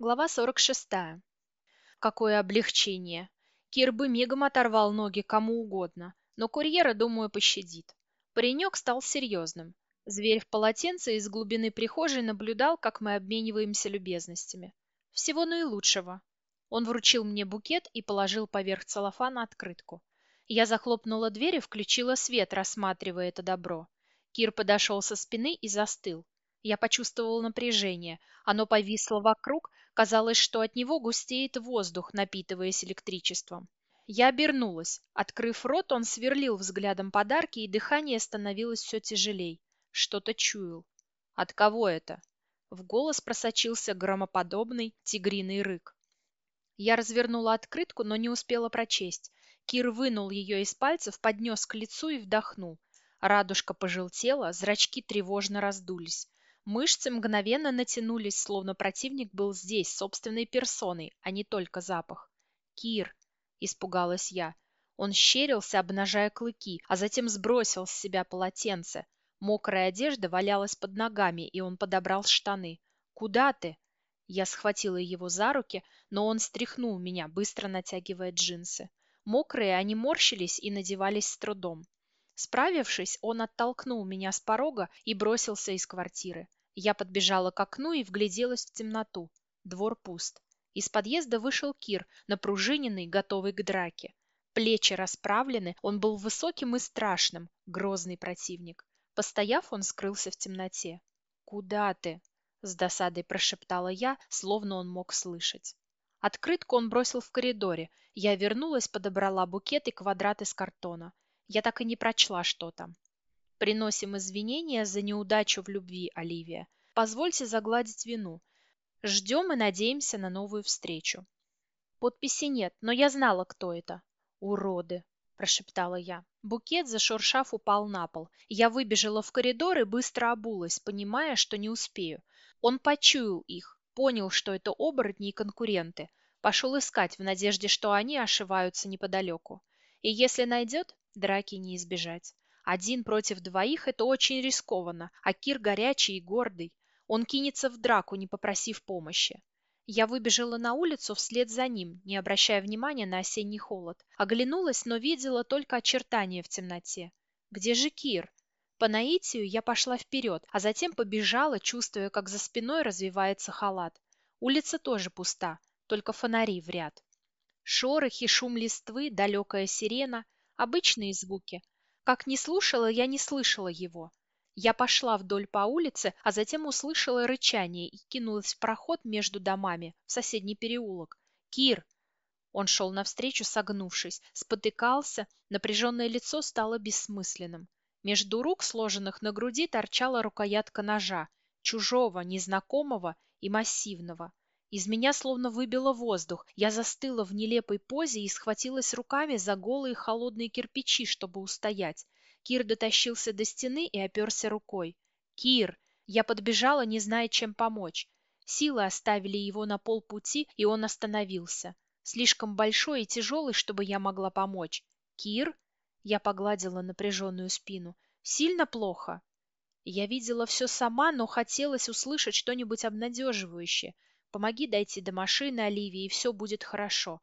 Глава 46. Какое облегчение! Кир бы мигом оторвал ноги кому угодно, но курьера, думаю, пощадит. Паренек стал серьезным. Зверь в полотенце из глубины прихожей наблюдал, как мы обмениваемся любезностями. Всего наилучшего. Он вручил мне букет и положил поверх целлофана открытку. Я захлопнула дверь и включила свет, рассматривая это добро. Кир подошел со спины и застыл. Я почувствовал напряжение. Оно повисло вокруг, казалось, что от него густеет воздух, напитываясь электричеством. Я обернулась. Открыв рот, он сверлил взглядом подарки, и дыхание становилось все тяжелей. Что-то чуял. От кого это? В голос просочился громоподобный тигриный рык. Я развернула открытку, но не успела прочесть. Кир вынул ее из пальцев, поднес к лицу и вдохнул. Радужка пожелтела, зрачки тревожно раздулись. Мышцы мгновенно натянулись, словно противник был здесь, собственной персоной, а не только запах. «Кир!» – испугалась я. Он щерился, обнажая клыки, а затем сбросил с себя полотенце. Мокрая одежда валялась под ногами, и он подобрал штаны. «Куда ты?» Я схватила его за руки, но он стряхнул меня, быстро натягивая джинсы. Мокрые они морщились и надевались с трудом. Справившись, он оттолкнул меня с порога и бросился из квартиры. Я подбежала к окну и вгляделась в темноту. Двор пуст. Из подъезда вышел Кир, напружиненный, готовый к драке. Плечи расправлены, он был высоким и страшным, грозный противник. Постояв, он скрылся в темноте. «Куда ты?» — с досадой прошептала я, словно он мог слышать. Открытку он бросил в коридоре. Я вернулась, подобрала букет и квадрат из картона. Я так и не прочла, что там. Приносим извинения за неудачу в любви, Оливия. Позвольте загладить вину. Ждем и надеемся на новую встречу. Подписи нет, но я знала, кто это. Уроды, прошептала я. Букет, зашуршав, упал на пол. Я выбежала в коридор и быстро обулась, понимая, что не успею. Он почуял их, понял, что это оборотни и конкуренты. Пошел искать в надежде, что они ошиваются неподалеку. И если найдет, драки не избежать. Один против двоих – это очень рискованно, а Кир горячий и гордый. Он кинется в драку, не попросив помощи. Я выбежала на улицу вслед за ним, не обращая внимания на осенний холод. Оглянулась, но видела только очертания в темноте. Где же Кир? По наитию я пошла вперед, а затем побежала, чувствуя, как за спиной развивается халат. Улица тоже пуста, только фонари в ряд. Шорохи, шум листвы, далекая сирена – обычные звуки – как не слушала, я не слышала его. Я пошла вдоль по улице, а затем услышала рычание и кинулась в проход между домами, в соседний переулок. «Кир!» Он шел навстречу, согнувшись, спотыкался, напряженное лицо стало бессмысленным. Между рук, сложенных на груди, торчала рукоятка ножа, чужого, незнакомого и массивного. Из меня словно выбило воздух. Я застыла в нелепой позе и схватилась руками за голые холодные кирпичи, чтобы устоять. Кир дотащился до стены и оперся рукой. «Кир!» Я подбежала, не зная, чем помочь. Силы оставили его на полпути, и он остановился. Слишком большой и тяжелый, чтобы я могла помочь. «Кир?» Я погладила напряженную спину. «Сильно плохо?» Я видела все сама, но хотелось услышать что-нибудь обнадеживающее. Помоги дойти до машины, Оливии, и все будет хорошо.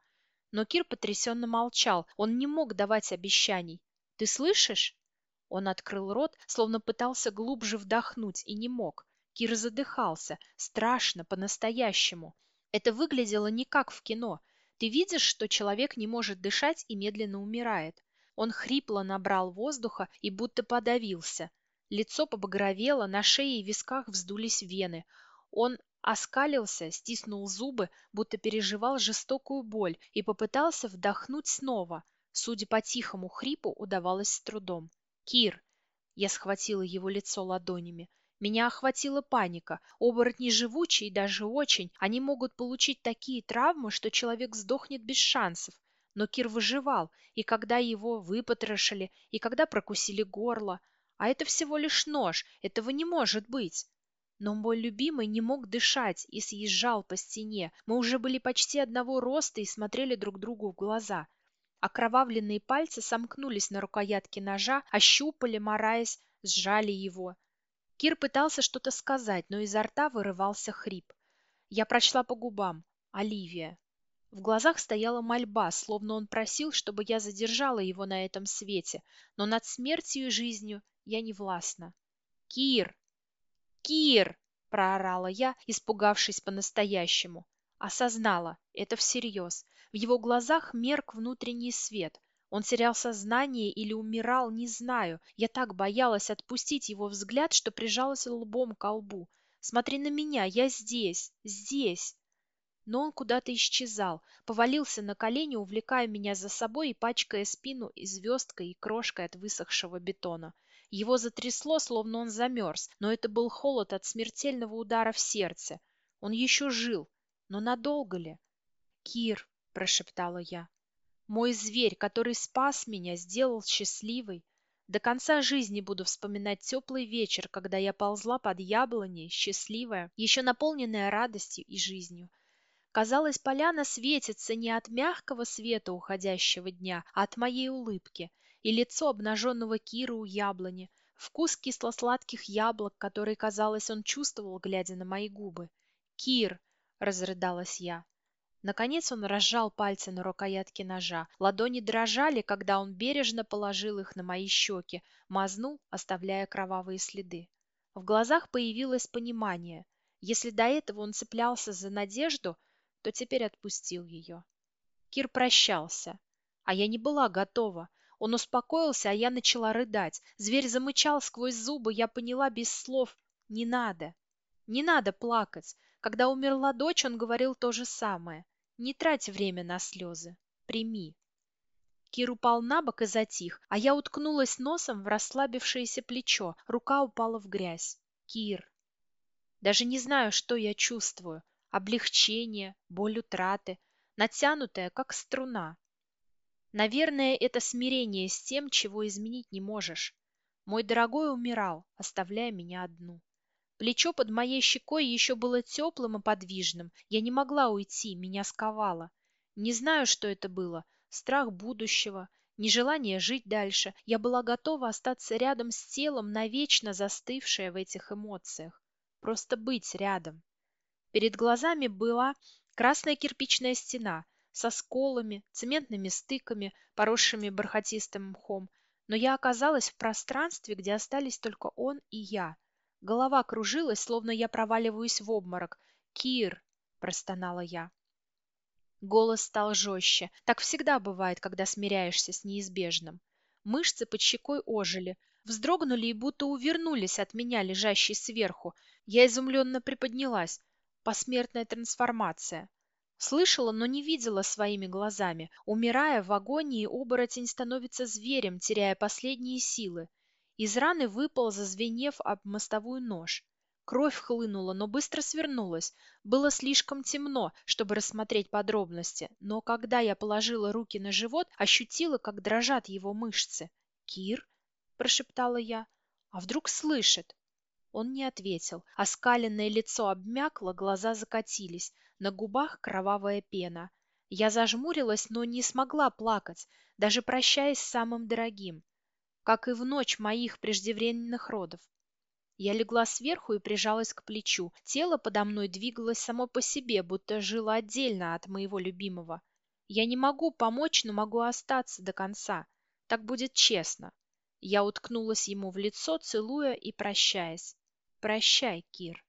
Но Кир потрясенно молчал. Он не мог давать обещаний. Ты слышишь? Он открыл рот, словно пытался глубже вдохнуть, и не мог. Кир задыхался. Страшно, по-настоящему. Это выглядело не как в кино. Ты видишь, что человек не может дышать и медленно умирает. Он хрипло набрал воздуха и будто подавился. Лицо побагровело, на шее и висках вздулись вены. Он оскалился, стиснул зубы, будто переживал жестокую боль и попытался вдохнуть снова. Судя по тихому хрипу, удавалось с трудом. «Кир!» Я схватила его лицо ладонями. Меня охватила паника. Оборотни живучие, даже очень. Они могут получить такие травмы, что человек сдохнет без шансов. Но Кир выживал, и когда его выпотрошили, и когда прокусили горло. А это всего лишь нож, этого не может быть. Но мой любимый не мог дышать и съезжал по стене. Мы уже были почти одного роста и смотрели друг другу в глаза. Окровавленные пальцы сомкнулись на рукоятке ножа, ощупали, мораясь, сжали его. Кир пытался что-то сказать, но изо рта вырывался хрип. Я прочла по губам. Оливия. В глазах стояла мольба, словно он просил, чтобы я задержала его на этом свете, но над смертью и жизнью я не властна. «Кир! Кир!» – проорала я, испугавшись по-настоящему. Осознала, это всерьез. В его глазах мерк внутренний свет. Он терял сознание или умирал, не знаю. Я так боялась отпустить его взгляд, что прижалась лбом к лбу. «Смотри на меня, я здесь, здесь!» Но он куда-то исчезал, повалился на колени, увлекая меня за собой и пачкая спину и звездкой, и крошкой от высохшего бетона. Его затрясло, словно он замерз, но это был холод от смертельного удара в сердце. Он еще жил, но надолго ли? «Кир», — прошептала я, — «мой зверь, который спас меня, сделал счастливой. До конца жизни буду вспоминать теплый вечер, когда я ползла под яблоней, счастливая, еще наполненная радостью и жизнью. Казалось, поляна светится не от мягкого света уходящего дня, а от моей улыбки, и лицо обнаженного Кира у яблони, вкус кисло-сладких яблок, который, казалось, он чувствовал, глядя на мои губы. «Кир!» — разрыдалась я. Наконец он разжал пальцы на рукоятке ножа. Ладони дрожали, когда он бережно положил их на мои щеки, мазнул, оставляя кровавые следы. В глазах появилось понимание. Если до этого он цеплялся за надежду, то теперь отпустил ее. Кир прощался, а я не была готова. Он успокоился, а я начала рыдать. Зверь замычал сквозь зубы, я поняла без слов «не надо». Не надо плакать. Когда умерла дочь, он говорил то же самое. Не трать время на слезы. Прими. Кир упал на бок и затих, а я уткнулась носом в расслабившееся плечо. Рука упала в грязь. Кир. Даже не знаю, что я чувствую облегчение, боль утраты, натянутая, как струна. Наверное, это смирение с тем, чего изменить не можешь. Мой дорогой умирал, оставляя меня одну. Плечо под моей щекой еще было теплым и подвижным. Я не могла уйти, меня сковало. Не знаю, что это было. Страх будущего, нежелание жить дальше. Я была готова остаться рядом с телом, навечно застывшая в этих эмоциях. Просто быть рядом. Перед глазами была красная кирпичная стена со сколами, цементными стыками, поросшими бархатистым мхом, но я оказалась в пространстве, где остались только он и я. Голова кружилась, словно я проваливаюсь в обморок. «Кир!» – простонала я. Голос стал жестче. Так всегда бывает, когда смиряешься с неизбежным. Мышцы под щекой ожили, вздрогнули и будто увернулись от меня, лежащей сверху. Я изумленно приподнялась посмертная трансформация. Слышала, но не видела своими глазами. Умирая в агонии, оборотень становится зверем, теряя последние силы. Из раны выпал, зазвенев об мостовую нож. Кровь хлынула, но быстро свернулась. Было слишком темно, чтобы рассмотреть подробности, но когда я положила руки на живот, ощутила, как дрожат его мышцы. «Кир?» – прошептала я. «А вдруг слышит?» Он не ответил. Оскаленное лицо обмякло, глаза закатились. На губах кровавая пена. Я зажмурилась, но не смогла плакать, даже прощаясь с самым дорогим. Как и в ночь моих преждевременных родов. Я легла сверху и прижалась к плечу. Тело подо мной двигалось само по себе, будто жило отдельно от моего любимого. Я не могу помочь, но могу остаться до конца. Так будет честно. Я уткнулась ему в лицо, целуя и прощаясь. Прощай, Кир.